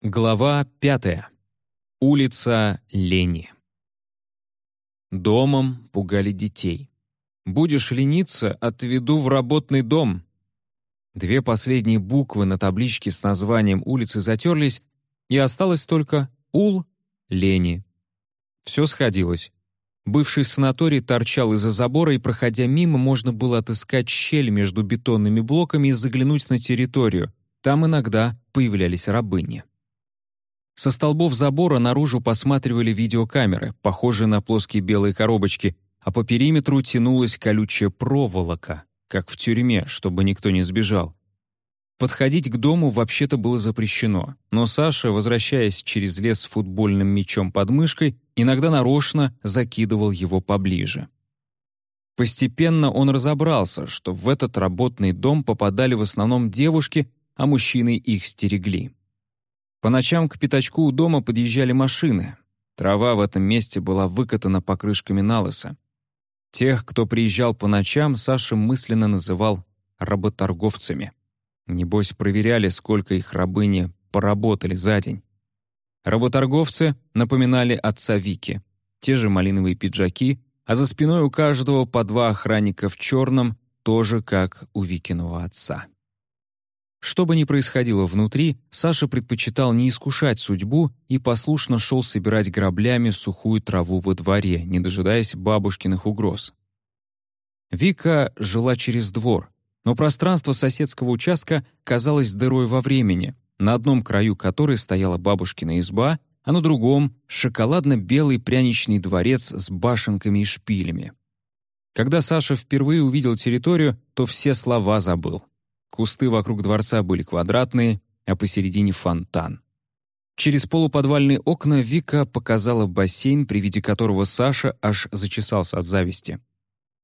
Глава пятая. Улица Лени. Домом пугали детей. «Будешь лениться, отведу в работный дом». Две последние буквы на табличке с названием улицы затерлись, и осталось только «Ул Лени». Все сходилось. Бывший санаторий торчал из-за забора, и, проходя мимо, можно было отыскать щель между бетонными блоками и заглянуть на территорию. Там иногда появлялись рабыни. Со столбов забора наружу посматривали видеокамеры, похожие на плоские белые коробочки, а по периметру тянулась колючая проволока, как в тюрьме, чтобы никто не сбежал. Подходить к дому вообще-то было запрещено, но Саша, возвращаясь через лес с футбольным мячом под мышкой, иногда нарочно закидывал его поближе. Постепенно он разобрался, что в этот работный дом попадали в основном девушки, а мужчины их стерегли. По ночам к пятачку у дома подъезжали машины. Трава в этом месте была выкатана покрышками налыса. Тех, кто приезжал по ночам, Саша мысленно называл работорговцами. Небось, проверяли, сколько их рабыни поработали за день. Работорговцы напоминали отца Вики. Те же малиновые пиджаки, а за спиной у каждого по два охранника в черном, тоже как у Викиного отца. Что бы ни происходило внутри, Саша предпочитал не искушать судьбу и послушно шел собирать граблями сухую траву во дворе, не дожидаясь бабушкиных угроз. Вика жила через двор, но пространство соседского участка казалось дырой во времени, на одном краю которой стояла бабушкина изба, а на другом — шоколадно-белый пряничный дворец с башенками и шпилями. Когда Саша впервые увидел территорию, то все слова забыл. Кусты вокруг дворца были квадратные, а посередине фонтан. Через полуподвальные окна Вика показала бассейн, при виде которого Саша аж зачесался от зависти.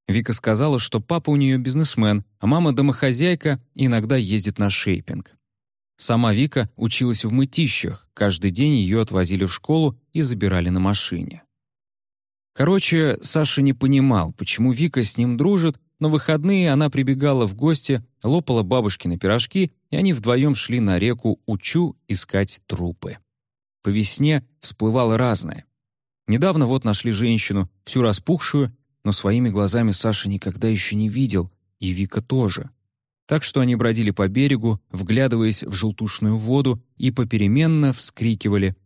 Вика сказала, что папа у нее бизнесмен, а мама домохозяйка и иногда ездит на шейпинг. Сама Вика училась в мытищах, каждый день ее отвозили в школу и забирали на машине. Короче, Саша не понимал, почему Вика с ним дружит на выходные она прибегала в гости, лопала бабушкины пирожки, и они вдвоем шли на реку Учу искать трупы. По весне всплывало разное. Недавно вот нашли женщину, всю распухшую, но своими глазами Саша никогда еще не видел, и Вика тоже. Так что они бродили по берегу, вглядываясь в желтушную воду и попеременно вскрикивали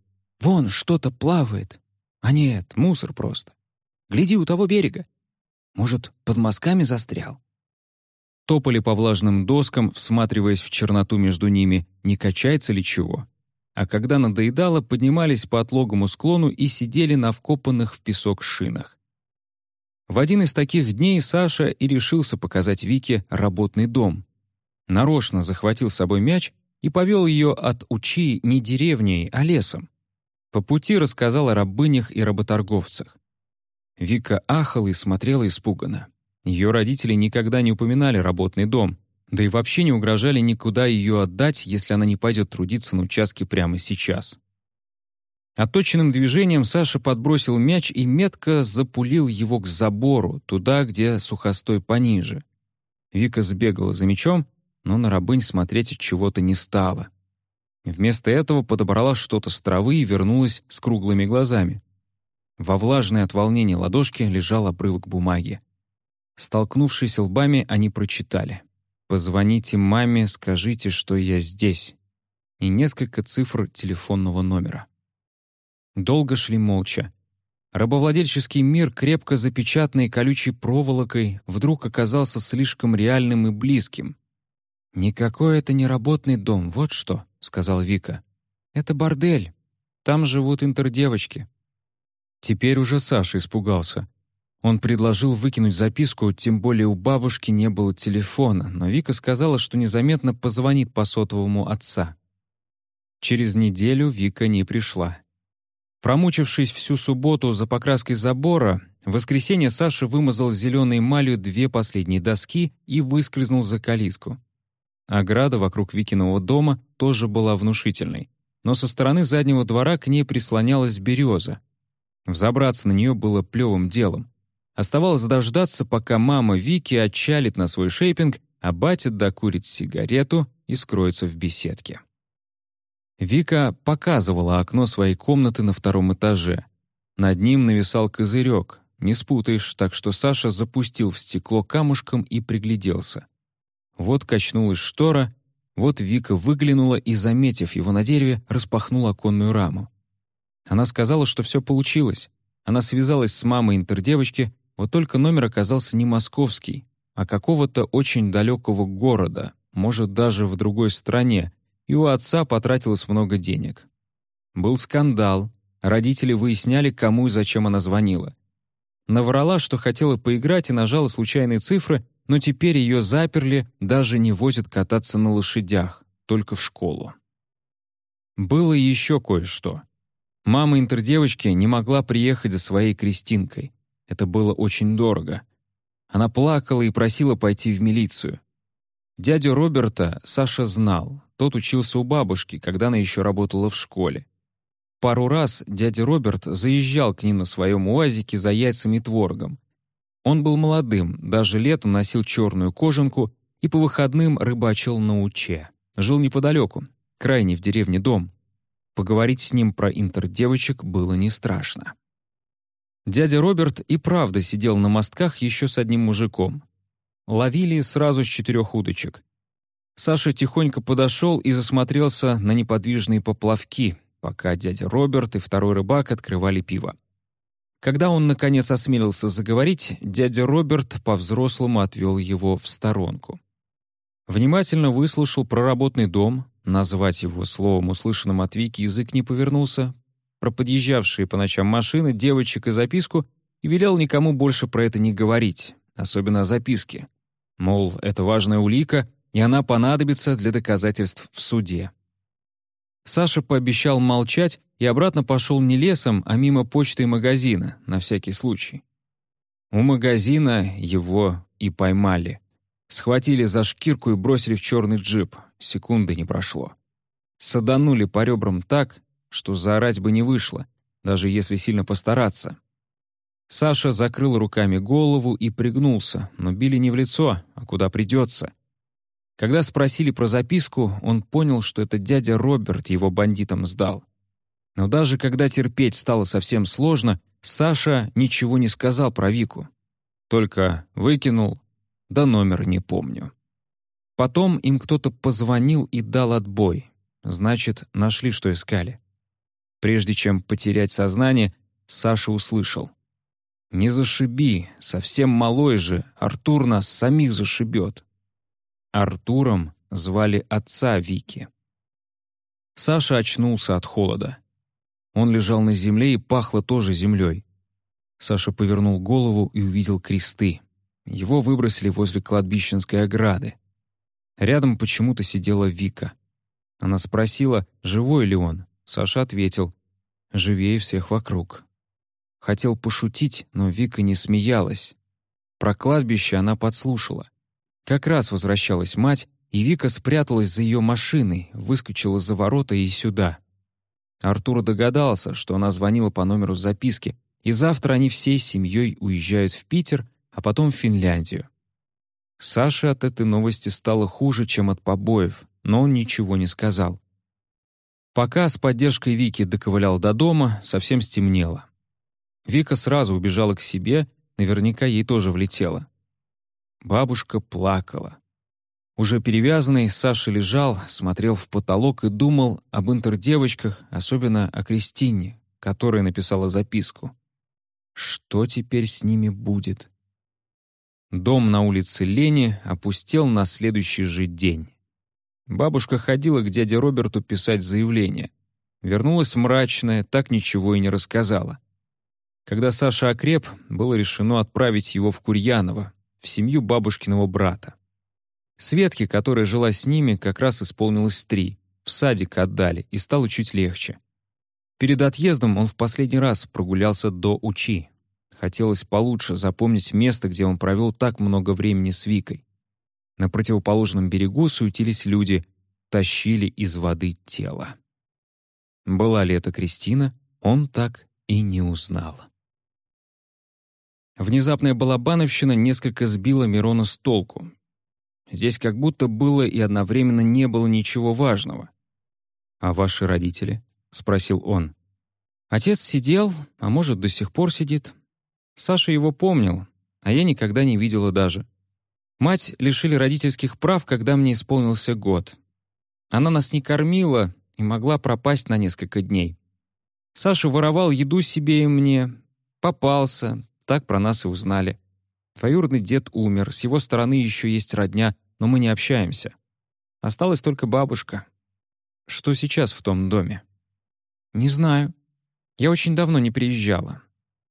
«Вон что-то плавает!» «А нет, мусор просто! Гляди у того берега! Может, под мазками застрял? Топали по влажным доскам, всматриваясь в черноту между ними, не качается ли чего. А когда надоедало, поднимались по отлогому склону и сидели на вкопанных в песок шинах. В один из таких дней Саша и решился показать Вике работный дом. Нарочно захватил с собой мяч и повел ее от Учи не деревней, а лесом. По пути рассказал о рабынях и работорговцах. Вика ахала и смотрела испуганно. Ее родители никогда не упоминали работный дом, да и вообще не угрожали никуда ее отдать, если она не пойдет трудиться на участке прямо сейчас. Отточенным движением Саша подбросил мяч и метко запулил его к забору, туда, где сухостой пониже. Вика сбегала за мячом, но на рабынь смотреть от чего-то не стала. Вместо этого подобрала что-то с травы и вернулась с круглыми глазами. Во влажной от волнения ладошке лежал обрывок бумаги. Столкнувшись лбами, они прочитали. «Позвоните маме, скажите, что я здесь». И несколько цифр телефонного номера. Долго шли молча. Рабовладельческий мир, крепко запечатанный колючей проволокой, вдруг оказался слишком реальным и близким. «Никакой это не работный дом, вот что», — сказал Вика. «Это бордель. Там живут интердевочки. Теперь уже Саша испугался. Он предложил выкинуть записку, тем более у бабушки не было телефона, но Вика сказала, что незаметно позвонит по сотовому отца. Через неделю Вика не пришла. Промучившись всю субботу за покраской забора, в воскресенье Саша вымазал зеленой эмалью две последние доски и выскользнул за калитку. Ограда вокруг Викиного дома тоже была внушительной, но со стороны заднего двора к ней прислонялась береза, Взобраться на нее было плевым делом. Оставалось дождаться, пока мама Вики отчалит на свой шейпинг, а батя докурит сигарету и скроется в беседке. Вика показывала окно своей комнаты на втором этаже. Над ним нависал козырек, не спутаешь, так что Саша запустил в стекло камушком и пригляделся. Вот качнулась штора, вот Вика выглянула и, заметив его на дереве, распахнула оконную раму. Она сказала, что все получилось. Она связалась с мамой интердевочки, вот только номер оказался не московский, а какого-то очень далекого города, может, даже в другой стране, и у отца потратилось много денег. Был скандал, родители выясняли, кому и зачем она звонила. Наврала, что хотела поиграть и нажала случайные цифры, но теперь ее заперли, даже не возят кататься на лошадях, только в школу. Было еще кое-что. Мама интердевочки не могла приехать за своей Кристинкой. Это было очень дорого. Она плакала и просила пойти в милицию. Дядю Роберта Саша знал. Тот учился у бабушки, когда она еще работала в школе. Пару раз дядя Роберт заезжал к ним на своем уазике за яйцами и творогом. Он был молодым, даже летом носил черную кожанку и по выходным рыбачил на Уче. Жил неподалеку, крайне в деревне дом. Поговорить с ним про интердевочек было не страшно. Дядя Роберт и правда сидел на мостках еще с одним мужиком. Ловили сразу с четырех удочек. Саша тихонько подошел и засмотрелся на неподвижные поплавки, пока дядя Роберт и второй рыбак открывали пиво. Когда он, наконец, осмелился заговорить, дядя Роберт по-взрослому отвел его в сторонку. Внимательно выслушал про работный дом, назвать его словом, услышанным от Вики, язык не повернулся, про подъезжавшие по ночам машины, девочек и записку и велел никому больше про это не говорить, особенно о записке. Мол, это важная улика, и она понадобится для доказательств в суде. Саша пообещал молчать и обратно пошел не лесом, а мимо почты и магазина, на всякий случай. У магазина его и поймали. Схватили за шкирку и бросили в черный джип. Секунды не прошло. Саданули по ребрам так, что заорать бы не вышло, даже если сильно постараться. Саша закрыл руками голову и пригнулся, но били не в лицо, а куда придется. Когда спросили про записку, он понял, что это дядя Роберт его бандитам сдал. Но даже когда терпеть стало совсем сложно, Саша ничего не сказал про Вику. Только выкинул, да номер не помню. Потом им кто-то позвонил и дал отбой. Значит, нашли, что искали. Прежде чем потерять сознание, Саша услышал. «Не зашиби, совсем малой же, Артур нас самих зашибет». Артуром звали отца Вики. Саша очнулся от холода. Он лежал на земле и пахло тоже землей. Саша повернул голову и увидел кресты. Его выбросили возле кладбищенской ограды. Рядом почему-то сидела Вика. Она спросила, живой ли он. Саша ответил, живее всех вокруг. Хотел пошутить, но Вика не смеялась. Про кладбище она подслушала. Как раз возвращалась мать, и Вика спряталась за ее машиной, выскочила за ворота и сюда. Артур догадался, что она звонила по номеру записки, и завтра они всей семьей уезжают в Питер, а потом в Финляндию. Саше от этой новости стало хуже, чем от побоев, но он ничего не сказал. Пока с поддержкой Вики доковылял до дома, совсем стемнело. Вика сразу убежала к себе, наверняка ей тоже влетело. Бабушка плакала. Уже перевязанный, Саша лежал, смотрел в потолок и думал об интердевочках, особенно о Кристине, которая написала записку. Что теперь с ними будет? Дом на улице Лени опустел на следующий же день. Бабушка ходила к дяде Роберту писать заявление. Вернулась мрачная, так ничего и не рассказала. Когда Саша окреп, было решено отправить его в Курьяново, в семью бабушкиного брата. Светке, которая жила с ними, как раз исполнилось три. В садик отдали, и стало чуть легче. Перед отъездом он в последний раз прогулялся до Учи. Хотелось получше запомнить место, где он провел так много времени с Викой. На противоположном берегу суетились люди, тащили из воды тело. Была ли это Кристина, он так и не узнал. Внезапная балабановщина несколько сбила Мирона с толку. Здесь как будто было и одновременно не было ничего важного. «А ваши родители?» — спросил он. Отец сидел, а может, до сих пор сидит. Саша его помнил, а я никогда не видела даже. Мать лишили родительских прав, когда мне исполнился год. Она нас не кормила и могла пропасть на несколько дней. Саша воровал еду себе и мне, попался, так про нас и узнали. Двоюродный дед умер, с его стороны еще есть родня, но мы не общаемся. Осталась только бабушка. Что сейчас в том доме? Не знаю. Я очень давно не приезжала.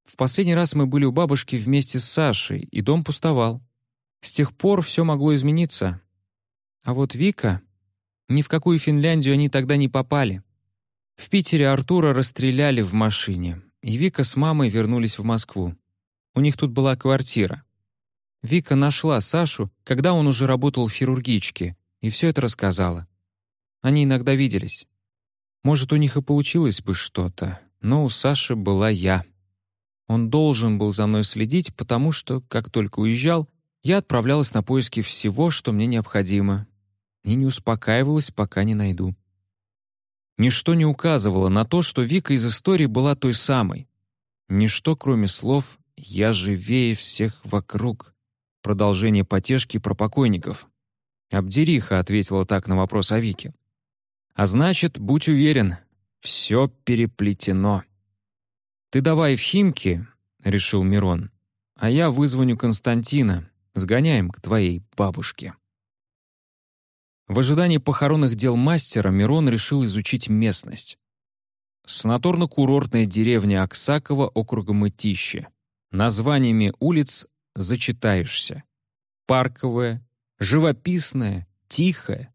В последний раз мы были у бабушки вместе с Сашей, и дом пустовал. С тех пор все могло измениться. А вот Вика... Ни в какую Финляндию они тогда не попали. В Питере Артура расстреляли в машине, и Вика с мамой вернулись в Москву. У них тут была квартира. Вика нашла Сашу, когда он уже работал в хирургичке, и все это рассказала. Они иногда виделись. Может, у них и получилось бы что-то, но у Саши была я. Он должен был за мной следить, потому что, как только уезжал, я отправлялась на поиски всего, что мне необходимо, и не успокаивалась, пока не найду. Ничто не указывало на то, что Вика из истории была той самой. Ничто, кроме слов «я живее всех вокруг», продолжение потешки про покойников. Абдериха ответила так на вопрос о Вике. А значит, будь уверен, все переплетено. «Ты давай в Химки», — решил Мирон, «а я вызвоню Константина, сгоняем к твоей бабушке». В ожидании похоронных дел мастера Мирон решил изучить местность. Санаторно-курортная деревня Аксакова округа Мытище. Названиями улиц зачитаешься. Парковая, живописная, тихая.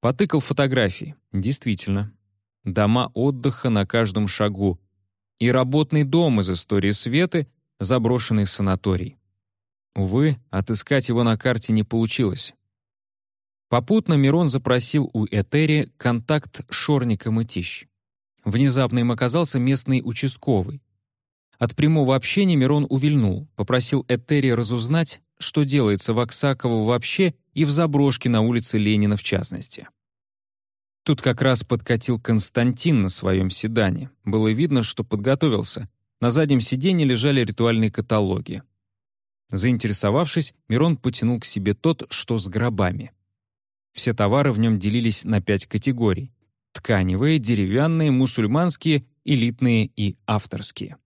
Потыкал фотографии. Действительно. Дома отдыха на каждом шагу. И работный дом из истории Светы, заброшенный санаторий. Увы, отыскать его на карте не получилось. Попутно Мирон запросил у Этери контакт Шорника Мытищ. Внезапно им оказался местный участковый. От прямого общения Мирон увильнул, попросил Этери разузнать, что делается в Оксаково вообще и в заброшке на улице Ленина в частности. Тут как раз подкатил Константин на своем седане. Было видно, что подготовился. На заднем сиденье лежали ритуальные каталоги. Заинтересовавшись, Мирон потянул к себе тот, что с гробами. Все товары в нем делились на пять категорий — тканевые, деревянные, мусульманские, элитные и авторские.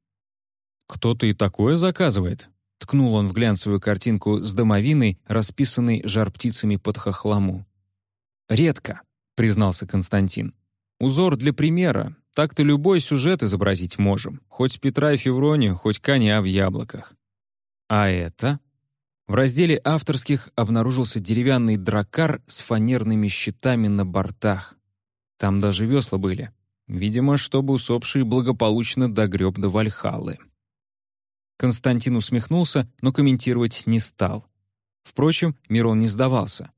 «Кто-то и такое заказывает», — ткнул он в глянцевую картинку с домовиной, расписанной жар-птицами под хохлому. «Редко», — признался Константин. «Узор для примера. Так-то любой сюжет изобразить можем. Хоть Петра и Февронию, хоть коня в яблоках». «А это?» В разделе авторских обнаружился деревянный дракар с фанерными щитами на бортах. Там даже весла были. Видимо, чтобы усопший благополучно догреб до Вальхаллы. Константин усмехнулся, но комментировать не стал. Впрочем, Мирон не сдавался.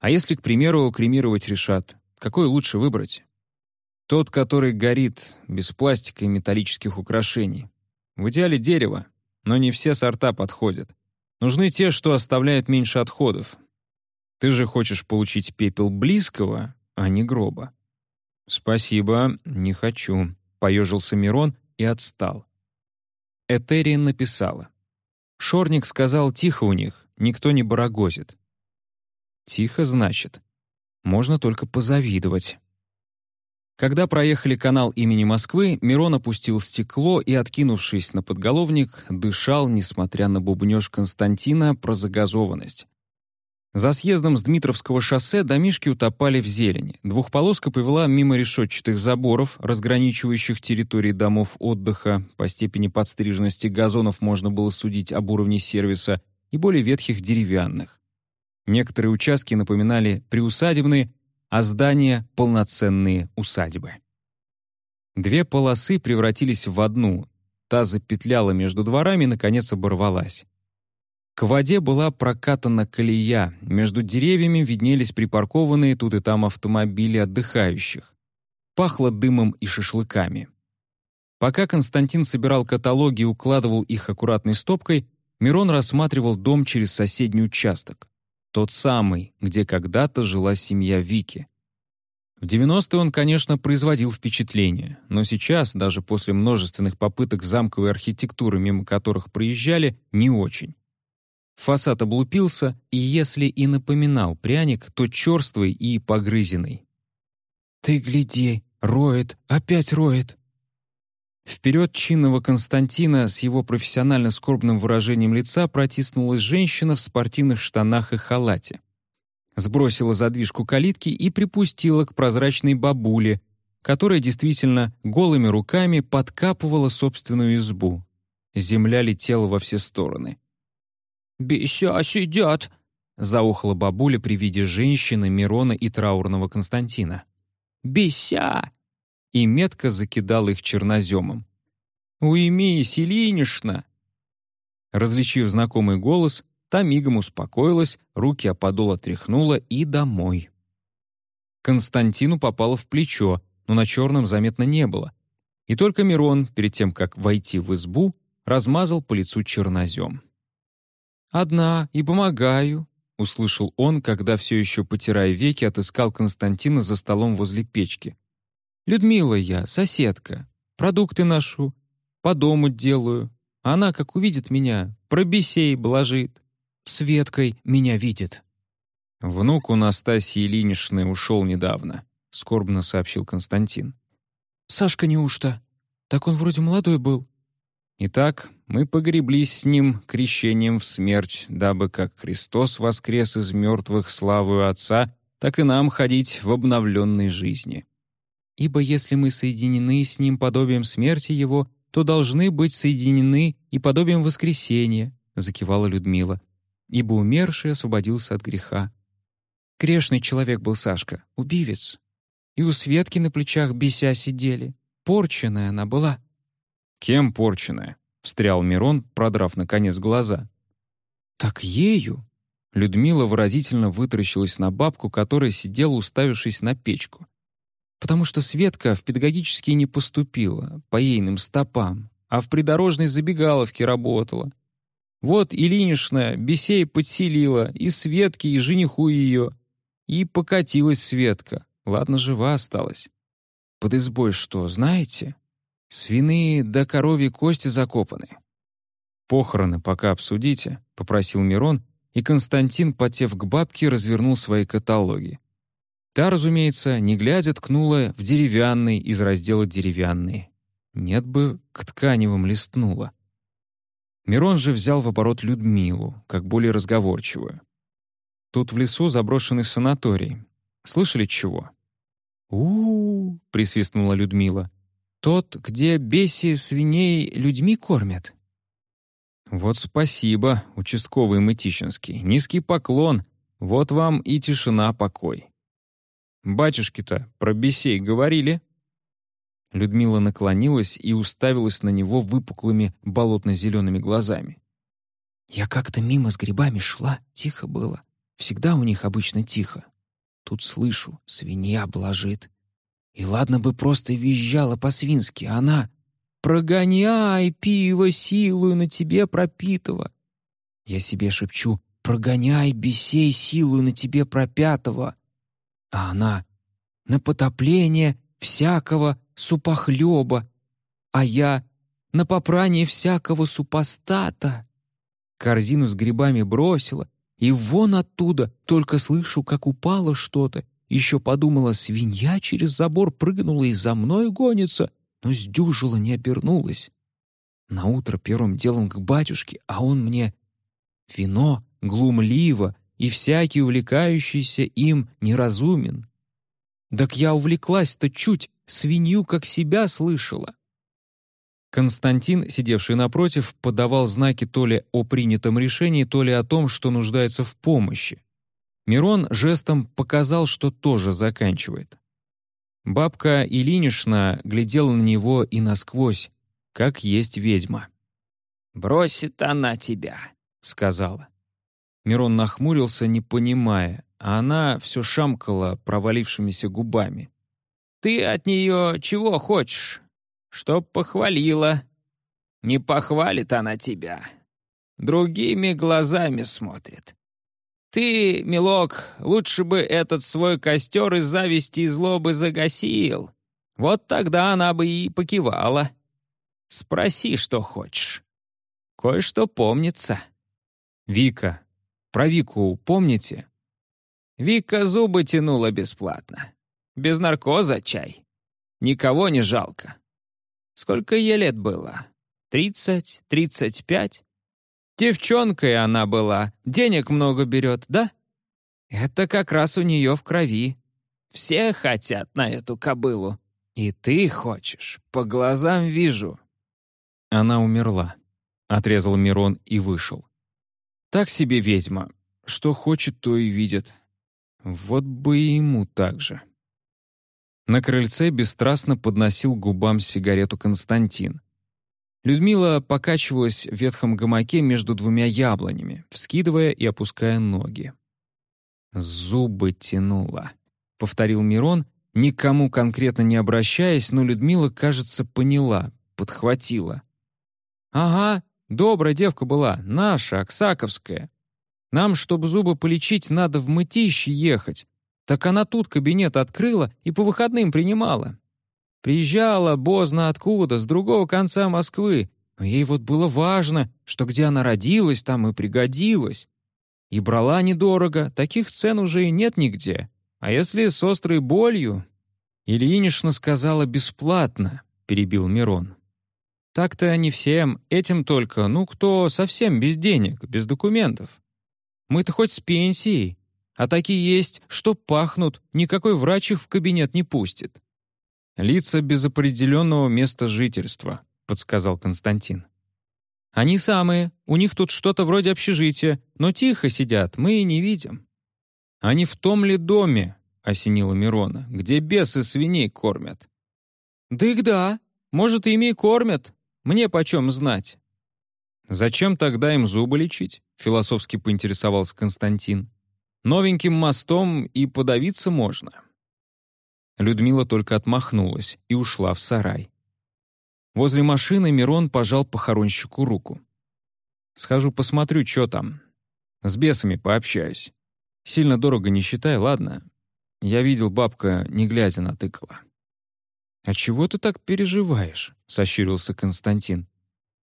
А если, к примеру, кремировать решат, какой лучше выбрать? Тот, который горит, без пластика и металлических украшений. В идеале дерево, но не все сорта подходят. Нужны те, что оставляют меньше отходов. Ты же хочешь получить пепел близкого, а не гроба. «Спасибо, не хочу», — поежился Мирон и отстал. Этериан написала. Шорник сказал тихо у них, никто не барагозит. Тихо, значит. Можно только позавидовать. Когда проехали канал имени Москвы, Мирон опустил стекло и, откинувшись на подголовник, дышал, несмотря на бубнёж Константина про загазованность. За съездом с Дмитровского шоссе домишки утопали в зелени. Двухполоска повела мимо решетчатых заборов, разграничивающих территории домов отдыха. По степени подстриженности газонов можно было судить об уровне сервиса и более ветхих деревянных. Некоторые участки напоминали приусадебные, а здания — полноценные усадьбы. Две полосы превратились в одну, та запетляла между дворами и, наконец, оборвалась. К воде была прокатана колея, между деревьями виднелись припаркованные тут и там автомобили отдыхающих. Пахло дымом и шашлыками. Пока Константин собирал каталоги и укладывал их аккуратной стопкой, Мирон рассматривал дом через соседний участок. Тот самый, где когда-то жила семья Вики. В 90-е он, конечно, производил впечатление, но сейчас, даже после множественных попыток замковой архитектуры, мимо которых проезжали, не очень. Фасад облупился, и если и напоминал пряник, то черствый и погрызенный. «Ты гляди, роет, опять роет!» Вперед чинного Константина с его профессионально скорбным выражением лица протиснулась женщина в спортивных штанах и халате сбросила задвижку калитки и припустила к прозрачной бабуле, которая действительно голыми руками подкапывала собственную избу. Земля летела во все стороны. «Бися сидят!» — заухала бабуля при виде женщины, Мирона и траурного Константина. «Бися!» И метко закидала их черноземом. «Уймись, Ильинишна!» Различив знакомый голос, Та мигом успокоилась, руки о подол отряхнула и домой. Константину попало в плечо, но на черном заметно не было. И только Мирон, перед тем, как войти в избу, размазал по лицу чернозем. «Одна и помогаю», — услышал он, когда все еще, потирая веки, отыскал Константина за столом возле печки. «Людмила я, соседка. Продукты ношу, по дому делаю. Она, как увидит меня, пробесей блажит. Светкой меня видит». «Внук у Настасьи Ильиничны ушел недавно», — скорбно сообщил Константин. «Сашка неужто? Так он вроде молодой был». Итак, мы погреблись с ним крещением в смерть, дабы как Христос воскрес из мертвых славою Отца, так и нам ходить в обновленной жизни. Ибо если мы соединены с Ним подобием смерти Его, то должны быть соединены и подобием воскресения», — закивала Людмила ибо умерший освободился от греха. Грешный человек был Сашка, убивец. И у Светки на плечах бися сидели. Порченная она была. «Кем порченная?» — встрял Мирон, продрав, наконец, глаза. «Так ею!» Людмила выразительно вытаращилась на бабку, которая сидела, уставившись на печку. Потому что Светка в педагогические не поступила, по ейным стопам, а в придорожной забегаловке работала. Вот Ильинична Бесей подселила и Светке, и жениху ее. И покатилась Светка. Ладно, жива осталась. Под избой что, знаете? Свиные до коровьи кости закопаны. «Похороны пока обсудите», — попросил Мирон, и Константин, потев к бабке, развернул свои каталоги. Та, разумеется, не глядя, ткнула в деревянный из раздела «Деревянные». Нет бы к тканевым листнула. Мирон же взял в оборот Людмилу, как более разговорчивую. Тут в лесу заброшенный санаторий. Слышали чего? у, -у, -у присвистнула Людмила. «Тот, где беси свиней людьми кормят». «Вот спасибо, участковый Мытищинский. Низкий поклон. Вот вам и тишина, покой». «Батюшки-то про бесей говорили?» Людмила наклонилась и уставилась на него выпуклыми болотно-зелеными глазами. «Я как-то мимо с грибами шла, тихо было. Всегда у них обычно тихо. Тут слышу, свинья блажит. И ладно бы просто визжала по-свински, а она «Прогоняй, пиво силою на тебе пропитого!» Я себе шепчу «Прогоняй, бесей силою на тебе пропятого!» А она «На потопление всякого супохлеба, а я на попрание всякого супостата. Корзину с грибами бросила, и вон оттуда только слышу, как упало что-то. Еще подумала, свинья через забор прыгнула и за мной гонится, но сдюжила, не обернулась. Наутро первым делом к батюшке, а он мне «Вино глумливо, и всякий увлекающийся им неразумен». Так я увлеклась-то чуть, свинью как себя слышала. Константин, сидевший напротив, подавал знаки то ли о принятом решении, то ли о том, что нуждается в помощи. Мирон жестом показал, что тоже заканчивает. Бабка Ильинична глядела на него и насквозь, как есть ведьма. «Бросит она тебя», — сказала. Мирон нахмурился, не понимая, а она все шамкала провалившимися губами. Ты от нее чего хочешь? Чтоб похвалила. Не похвалит она тебя. Другими глазами смотрит. Ты, милок, лучше бы этот свой костер из зависти и злобы загасил. Вот тогда она бы и покивала. Спроси, что хочешь. Кое-что помнится. Вика. Про Вику помните? Вика зубы тянула бесплатно. Без наркоза чай. Никого не жалко. Сколько ей лет было? Тридцать? Тридцать пять? Девчонкой она была, денег много берет, да? Это как раз у нее в крови. Все хотят на эту кобылу. И ты хочешь, по глазам вижу. Она умерла. Отрезал Мирон и вышел. Так себе ведьма. Что хочет, то и видит. Вот бы и ему так же. На крыльце бесстрастно подносил губам сигарету Константин. Людмила покачивалась в ветхом гамаке между двумя яблонями, вскидывая и опуская ноги. «Зубы тянула», — повторил Мирон, никому конкретно не обращаясь, но Людмила, кажется, поняла, подхватила. «Ага, добрая девка была, наша, Оксаковская. Нам, чтобы зубы полечить, надо в мытище ехать, так она тут кабинет открыла и по выходным принимала. Приезжала бозна откуда, с другого конца Москвы, но ей вот было важно, что где она родилась, там и пригодилась. И брала недорого, таких цен уже и нет нигде. А если с острой болью? Ильинична сказала «бесплатно», — перебил Мирон. Так-то не всем, этим только, ну кто совсем без денег, без документов. Мы-то хоть с пенсией, а такие есть, что пахнут, никакой врач их в кабинет не пустит». «Лица без определенного места жительства», — подсказал Константин. «Они самые. У них тут что-то вроде общежития, но тихо сидят, мы и не видим». «Они в том ли доме?» — осенила Мирона, «где бесы свиней кормят». «Дык да, может, ими и кормят. Мне почем знать?» «Зачем тогда им зубы лечить?» — философски поинтересовался Константин. Новеньким мостом и подавиться можно». Людмила только отмахнулась и ушла в сарай. Возле машины Мирон пожал похоронщику руку. «Схожу посмотрю, что там. С бесами пообщаюсь. Сильно дорого не считай, ладно? Я видел, бабка, не глядя, натыкала». «А чего ты так переживаешь?» — сощурился Константин.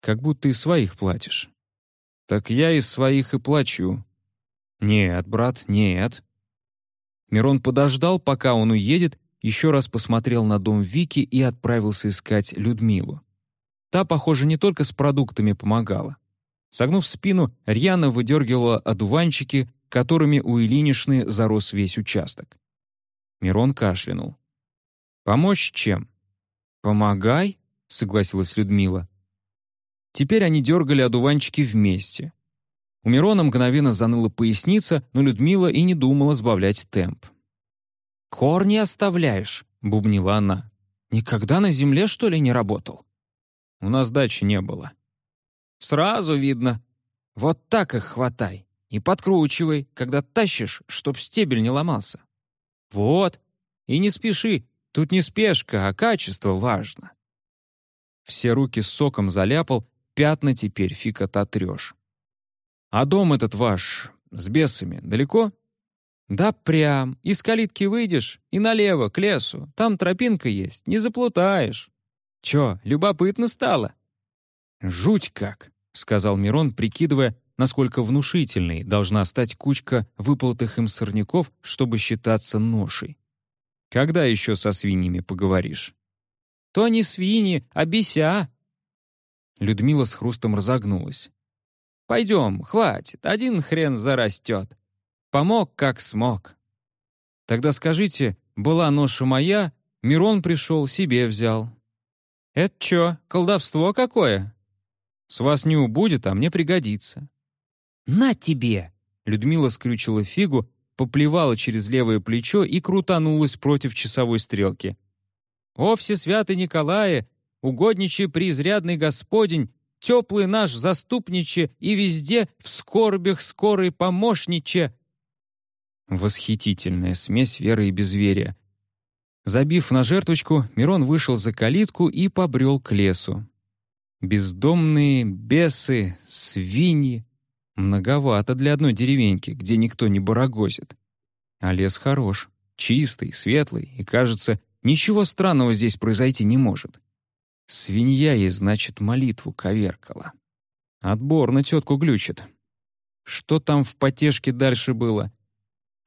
«Как будто и своих платишь». «Так я из своих и плачу», «Нет, брат, нет». Мирон подождал, пока он уедет, еще раз посмотрел на дом Вики и отправился искать Людмилу. Та, похоже, не только с продуктами помогала. Согнув спину, рьяно выдергивала одуванчики, которыми у Ильинишны зарос весь участок. Мирон кашлянул. «Помочь чем?» «Помогай», — согласилась Людмила. Теперь они дергали одуванчики вместе. У Мирона мгновенно заныла поясница, но Людмила и не думала сбавлять темп. «Корни оставляешь», — бубнила она. «Никогда на земле, что ли, не работал?» «У нас дачи не было». «Сразу видно. Вот так их хватай и подкручивай, когда тащишь, чтоб стебель не ломался. Вот. И не спеши, тут не спешка, а качество важно». Все руки соком заляпал, пятна теперь фиг ототрешь. «А дом этот ваш с бесами далеко?» «Да прям. Из калитки выйдешь и налево, к лесу. Там тропинка есть, не заплутаешь». «Чё, любопытно стало?» «Жуть как», — сказал Мирон, прикидывая, насколько внушительной должна стать кучка выполотых им сорняков, чтобы считаться ношей. «Когда еще со свиньями поговоришь?» «То не свиньи, а бися». Людмила с хрустом разогнулась. Пойдем, хватит, один хрен зарастет. Помог, как смог. Тогда скажите, была ноша моя, Мирон пришел, себе взял. Это что, колдовство какое? С вас не убудет, а мне пригодится. На тебе! Людмила скрючила фигу, поплевала через левое плечо и крутанулась против часовой стрелки. «О, всесвятый Николае, угодничий преизрядный Господень, теплый наш заступниче и везде в скорбях скорый помощниче». Восхитительная смесь веры и безверия. Забив на жертвочку, Мирон вышел за калитку и побрел к лесу. Бездомные, бесы, свиньи. Многовато для одной деревеньки, где никто не барагозит. А лес хорош, чистый, светлый, и, кажется, ничего странного здесь произойти не может. Свинья ей, значит, молитву коверкала. Отборно тетку глючит. Что там в потешке дальше было?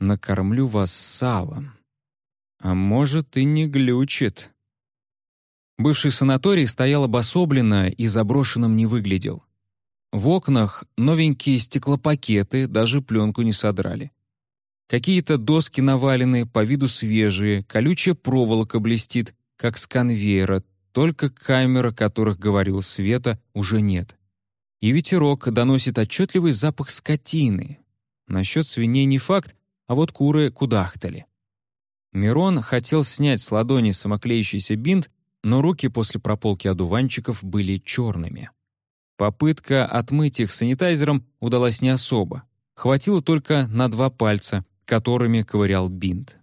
Накормлю вас салом. А может, и не глючит. Бывший санаторий стоял обособленно и заброшенным не выглядел. В окнах новенькие стеклопакеты, даже пленку не содрали. Какие-то доски навалены, по виду свежие, колючая проволока блестит, как с конвейера, только камер, о которых говорил Света, уже нет. И ветерок доносит отчетливый запах скотины. Насчет свиней не факт, а вот куры кудахтали. Мирон хотел снять с ладони самоклеющийся бинт, но руки после прополки одуванчиков были черными. Попытка отмыть их санитайзером удалась не особо. Хватило только на два пальца, которыми ковырял бинт.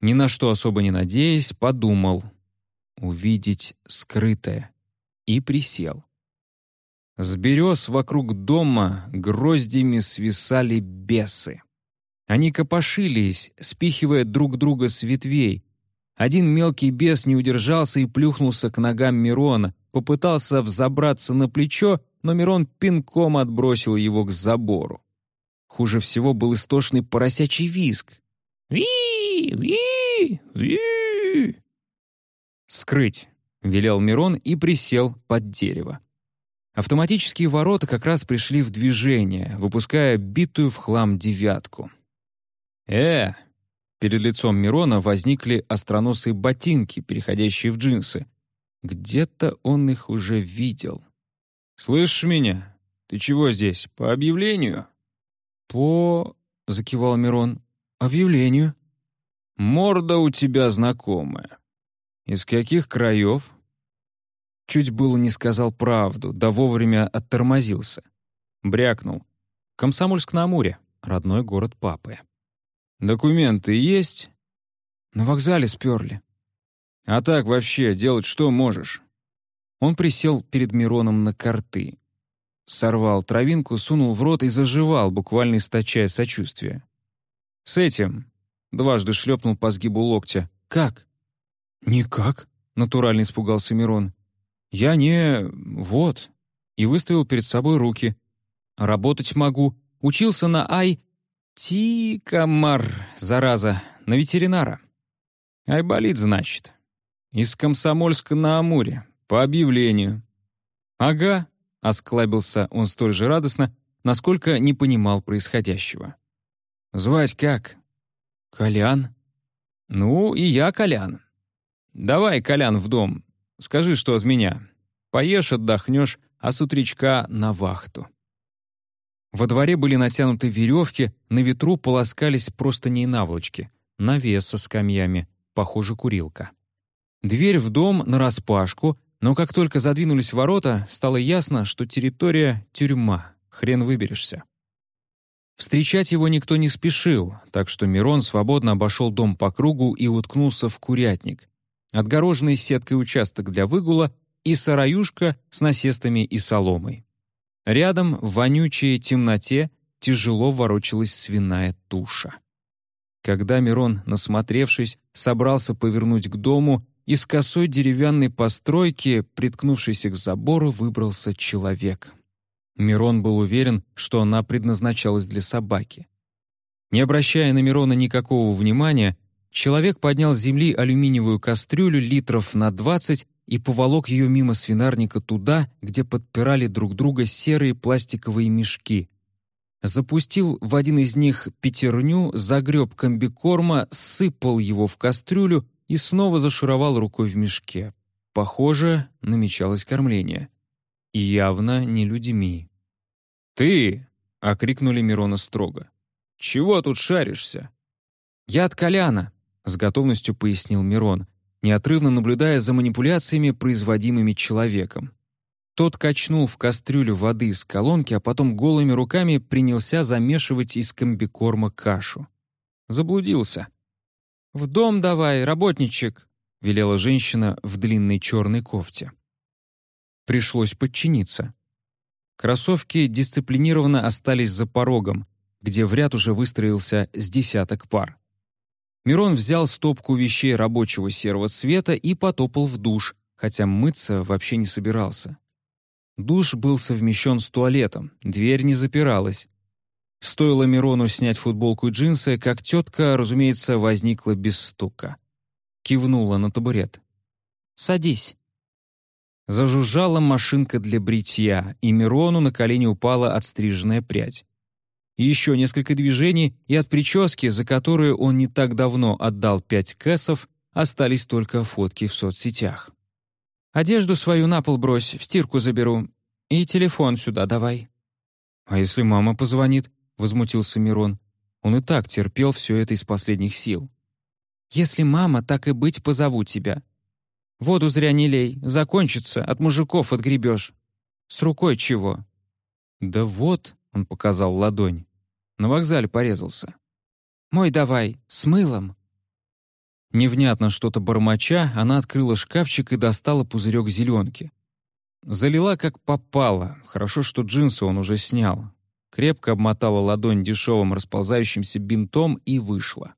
Ни на что особо не надеясь, подумал. Увидеть скрытое. И присел. С берез вокруг дома гроздями свисали бесы. Они копошились, спихивая друг друга с ветвей. Один мелкий бес не удержался и плюхнулся к ногам Мирона, попытался взобраться на плечо, но Мирон пинком отбросил его к забору. Хуже всего был истошный поросячий визг. ви ви ви «Скрыть!» — велел Мирон и присел под дерево. Автоматические ворота как раз пришли в движение, выпуская битую в хлам девятку. «Э!» Перед лицом Мирона возникли остроносые ботинки, переходящие в джинсы. Где-то он их уже видел. «Слышишь меня? Ты чего здесь, по объявлению?» «По...» — закивал Мирон. «Объявлению». «Морда у тебя знакомая. Из каких краев?» Чуть было не сказал правду, да вовремя оттормозился. Брякнул. «Комсомольск-на-Амуре, родной город папы». «Документы есть?» «На вокзале сперли». «А так вообще делать что можешь?» Он присел перед Мироном на карты. Сорвал травинку, сунул в рот и заживал, буквально источая сочувствие. «С этим...» — дважды шлепнул по сгибу локтя. «Как?» «Никак», — натурально испугался Мирон. «Я не... вот». И выставил перед собой руки. «Работать могу. Учился на Ай... Тикомар, зараза, на ветеринара. Айболит, значит. Из Комсомольска на Амуре, по объявлению. Ага, осклабился он столь же радостно, насколько не понимал происходящего. Звать как? Колян. Ну, и я Колян. Давай, Колян, в дом. Скажи, что от меня. Поешь, отдохнешь, а с утречка на вахту. Во дворе были натянуты веревки, на ветру полоскались просто не наволочки, навес со скамьями, похоже, курилка. Дверь в дом нараспашку, но как только задвинулись ворота, стало ясно, что территория — тюрьма, хрен выберешься. Встречать его никто не спешил, так что Мирон свободно обошел дом по кругу и уткнулся в курятник. Отгороженный сеткой участок для выгула и сараюшка с насестами и соломой. Рядом, в вонючей темноте, тяжело ворочалась свиная туша. Когда Мирон, насмотревшись, собрался повернуть к дому, из косой деревянной постройки, приткнувшейся к забору, выбрался человек. Мирон был уверен, что она предназначалась для собаки. Не обращая на Мирона никакого внимания, человек поднял с земли алюминиевую кастрюлю литров на двадцать и поволок ее мимо свинарника туда, где подпирали друг друга серые пластиковые мешки. Запустил в один из них пятерню, загреб комбикорма, сыпал его в кастрюлю и снова зашуровал рукой в мешке. Похоже, намечалось кормление. И явно не людьми. «Ты!» — окрикнули Мирона строго. «Чего тут шаришься?» «Я от Коляна», — с готовностью пояснил Мирон неотрывно наблюдая за манипуляциями, производимыми человеком. Тот качнул в кастрюлю воды из колонки, а потом голыми руками принялся замешивать из комбикорма кашу. Заблудился. «В дом давай, работничек!» — велела женщина в длинной черной кофте. Пришлось подчиниться. Кроссовки дисциплинированно остались за порогом, где в ряд уже выстроился с десяток пар. Мирон взял стопку вещей рабочего серого цвета и потопал в душ, хотя мыться вообще не собирался. Душ был совмещен с туалетом, дверь не запиралась. Стоило Мирону снять футболку и джинсы, как тетка, разумеется, возникла без стука. Кивнула на табурет. «Садись». Зажужжала машинка для бритья, и Мирону на колени упала отстриженная прядь. Еще несколько движений, и от прически, за которую он не так давно отдал пять кэсов, остались только фотки в соцсетях. «Одежду свою на пол брось, в стирку заберу. И телефон сюда давай». «А если мама позвонит?» — возмутился Мирон. Он и так терпел все это из последних сил. «Если мама, так и быть, позову тебя. Воду зря не лей, закончится, от мужиков отгребешь. С рукой чего?» «Да вот», — он показал ладонь, на вокзале порезался. «Мой давай, с мылом». Невнятно что-то бормоча, она открыла шкафчик и достала пузырек зеленки. Залила как попало, хорошо, что джинсы он уже снял. Крепко обмотала ладонь дешевым расползающимся бинтом и вышла.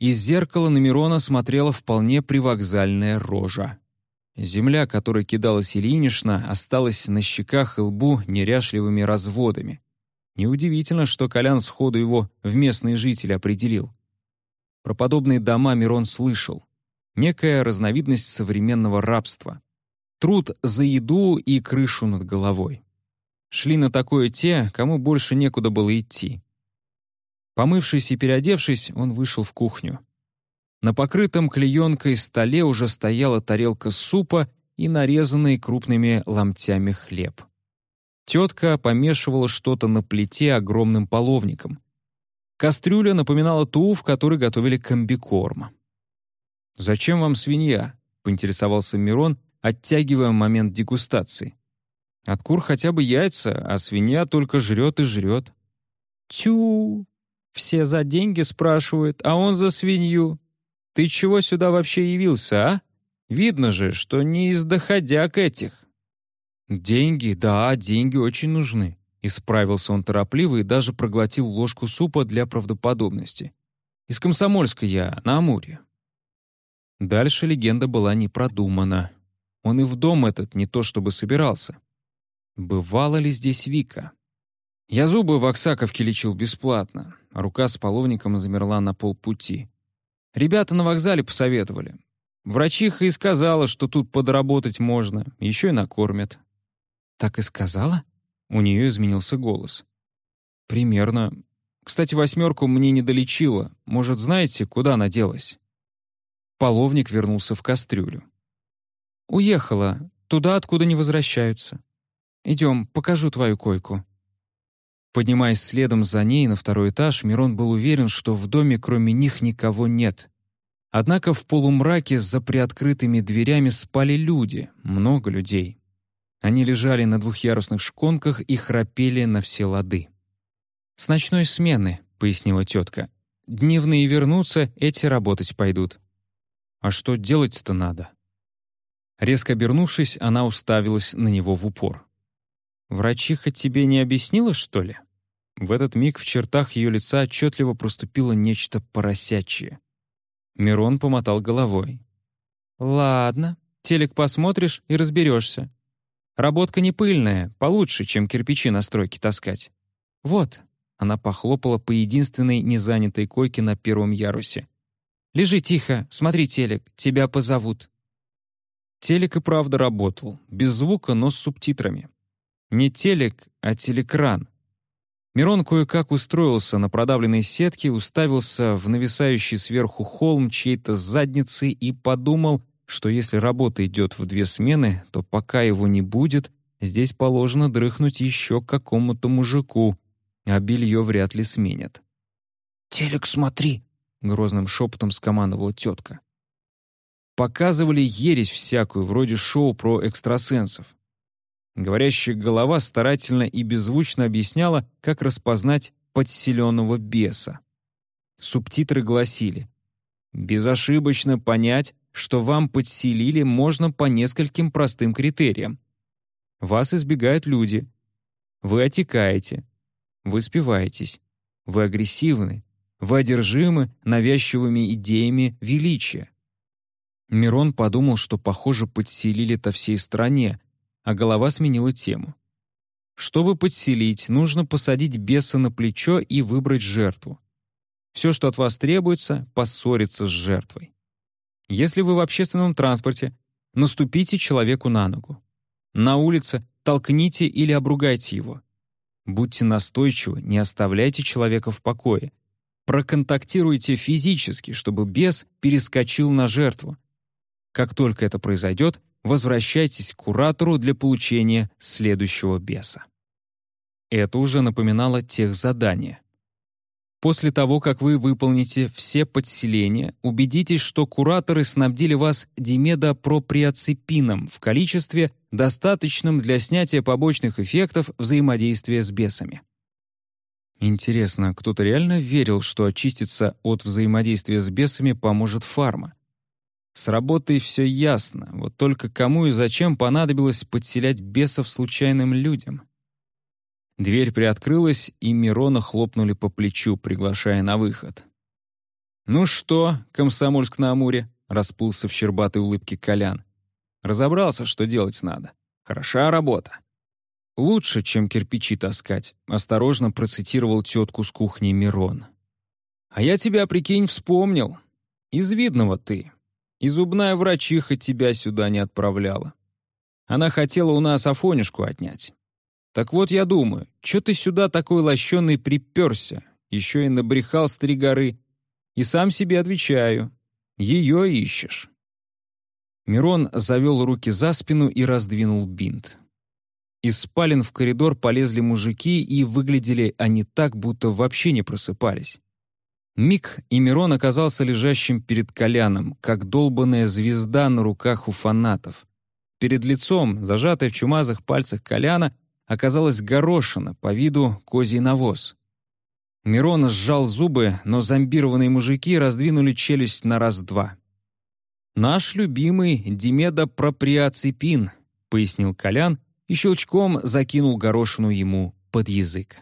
Из зеркала на Мирона смотрела вполне привокзальная рожа. Земля, которой кидалась Ильинична, осталась на щеках и лбу неряшливыми разводами. Неудивительно, что Колян сходу его в местные жители определил. Про подобные дома Мирон слышал. Некая разновидность современного рабства. Труд за еду и крышу над головой. Шли на такое те, кому больше некуда было идти. Помывшись и переодевшись, он вышел в кухню. На покрытом клеенкой столе уже стояла тарелка супа и нарезанный крупными ломтями хлеб. Тетка помешивала что-то на плите огромным половником. Кастрюля напоминала ту, в которой готовили комбикорм. «Зачем вам свинья?» — поинтересовался Мирон, оттягивая момент дегустации. «От кур хотя бы яйца, а свинья только жрет и жрет». «Тю!» Все за деньги спрашивают, а он за свинью. Ты чего сюда вообще явился, а? Видно же, что не из доходяг этих». «Деньги, да, деньги очень нужны», — исправился он торопливо и даже проглотил ложку супа для правдоподобности. «Из Комсомольска я, на Амуре». Дальше легенда была не продумана. Он и в дом этот не то чтобы собирался. Бывала ли здесь Вика? Я зубы в Оксаковке лечил бесплатно, а рука с половником замерла на полпути. Ребята на вокзале посоветовали. Врачиха и сказала, что тут подработать можно, еще и накормят. «Так и сказала?» У нее изменился голос. «Примерно. Кстати, восьмерку мне не долечила. Может, знаете, куда она делась?» Половник вернулся в кастрюлю. «Уехала. Туда, откуда не возвращаются. Идем, покажу твою койку». Поднимаясь следом за ней на второй этаж, Мирон был уверен, что в доме кроме них никого нет. Однако в полумраке за приоткрытыми дверями спали люди, много людей. Они лежали на двухъярусных шконках и храпели на все лады. «С ночной смены», — пояснила тетка. «Дневные вернутся, эти работать пойдут». «А что делать-то надо?» Резко обернувшись, она уставилась на него в упор. «Врачиха тебе не объяснила, что ли?» В этот миг в чертах ее лица отчетливо проступило нечто поросячье. Мирон помотал головой. «Ладно, телек посмотришь и разберешься. Работка не пыльная, получше, чем кирпичи на стройке таскать. Вот». Она похлопала по единственной незанятой койке на первом ярусе. «Лежи тихо, смотри телек, тебя позовут». Телек и правда работал, без звука, но с субтитрами. Не телек, а телекран. Мирон кое-как устроился на продавленной сетке, уставился в нависающий сверху холм чьей-то задницы и подумал, что если работа идет в две смены, то пока его не будет, здесь положено дрыхнуть еще какому-то мужику, а белье вряд ли сменят. «Телек смотри!» — грозным шепотом скомандовала тетка. Показывали ересь всякую, вроде шоу про экстрасенсов. Говорящая голова старательно и беззвучно объясняла, как распознать подселенного беса. Субтитры гласили «Безошибочно понять, что вам подселили можно по нескольким простым критериям. Вас избегают люди, Вы отекаете. Вы спиваетесь. Вы агрессивны. Вы одержимы навязчивыми идеями величия. Мирон подумал, что, похоже, подселили-то всей стране, а голова сменила тему. Чтобы подселить, нужно посадить беса на плечо и выбрать жертву. Все, что от вас требуется — поссориться с жертвой. Если вы в общественном транспорте, наступите человеку на ногу. На улице толкните или обругайте его. Будьте настойчивы, не оставляйте человека в покое. Проконтактируйте физически, чтобы бес перескочил на жертву. Как только это произойдет, возвращайтесь к куратору для получения следующего беса. Это уже напоминало тех задания. После того, как вы выполните все подселения, убедитесь, что кураторы снабдили вас димедопроприоцепином в количестве, достаточном для снятия побочных эффектов взаимодействия с бесами. Интересно, кто-то реально верил, что очиститься от взаимодействия с бесами поможет фарма? С работой все ясно, вот только кому и зачем понадобилось подселять бесов случайным людям? Дверь приоткрылась, и Мирона хлопнули по плечу, приглашая на выход. «Ну что, Комсомольск на Амуре?» — расплылся в щербатой улыбке Колян. «Разобрался, что делать надо. Хороша работа». «Лучше, чем кирпичи таскать», — осторожно процитировал тетку с кухни Мирон. «А я тебя, прикинь, вспомнил. Из видного ты. И зубная врачиха тебя сюда не отправляла. Она хотела у нас Афонюшку отнять. Так вот я думаю, что ты сюда такой лощеный приперся, еще и набрехал с три горы, и сам себе отвечаю, ее ищешь. Мирон завел руки за спину и раздвинул бинт. Из спален в коридор полезли мужики, и выглядели они так, будто вообще не просыпались. Миг, и Мирон оказался лежащим перед Коляном, как долбанная звезда на руках у фанатов. Перед лицом, зажатой в чумазых пальцах Коляна, оказалась горошина, по виду козий навоз. Мирон сжал зубы, но зомбированные мужики раздвинули челюсть на раз-два. «Наш любимый димедопроприацепин», — пояснил Колян и щелчком закинул горошину ему под язык.